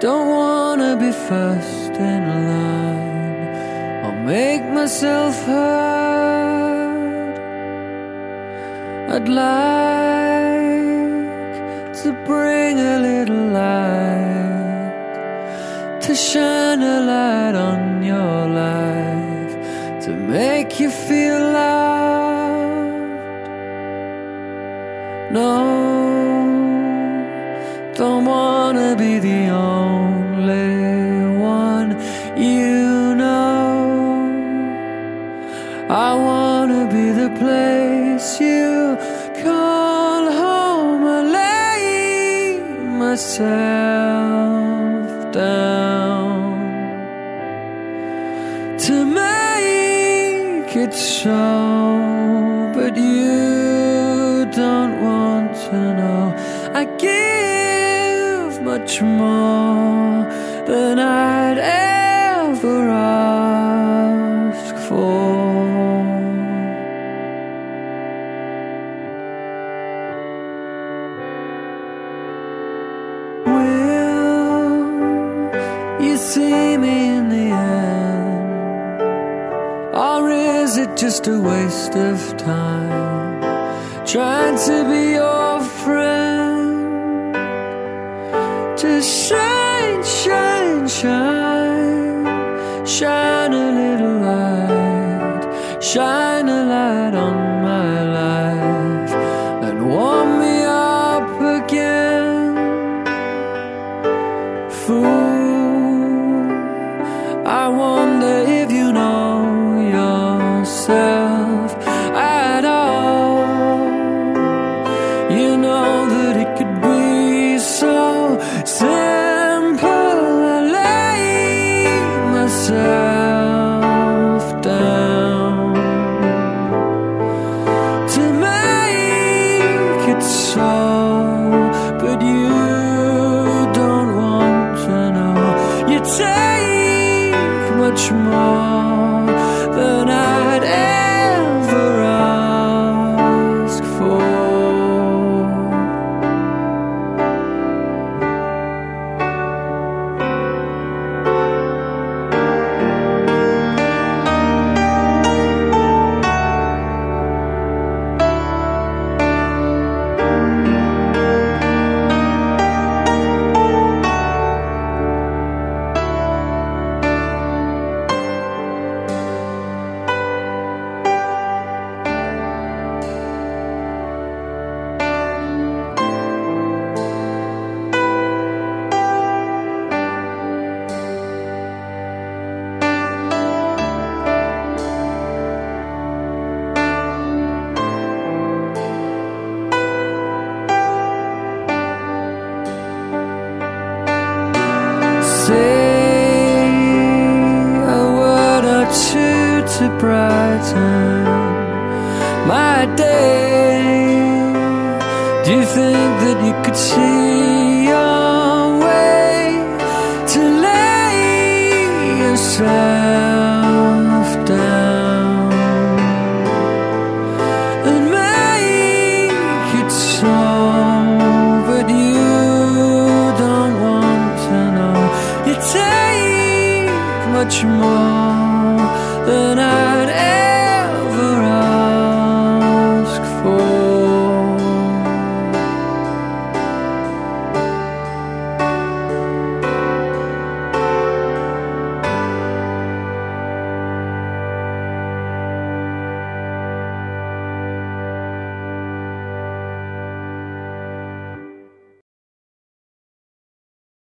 Don't wanna be first in line. I'll make myself heard. I'd like to bring a little light to shine a light on your life to make you feel loved. No, wanna be the only one you know. I wanna be the place you call home. I lay myself down to make it so, but you don't want to know. I give much more than I'd ever ask for. Will you see me in the end? Or is it just a waste of time? Trying to be your friend. Just shine, shine, shine. Shine a little light. Shine a light on my life. And warm me up again. Fool, I wonder to brighten my day. Do you think that you could see your way to lay yourself down and make it so? But you don't want to know. You take much more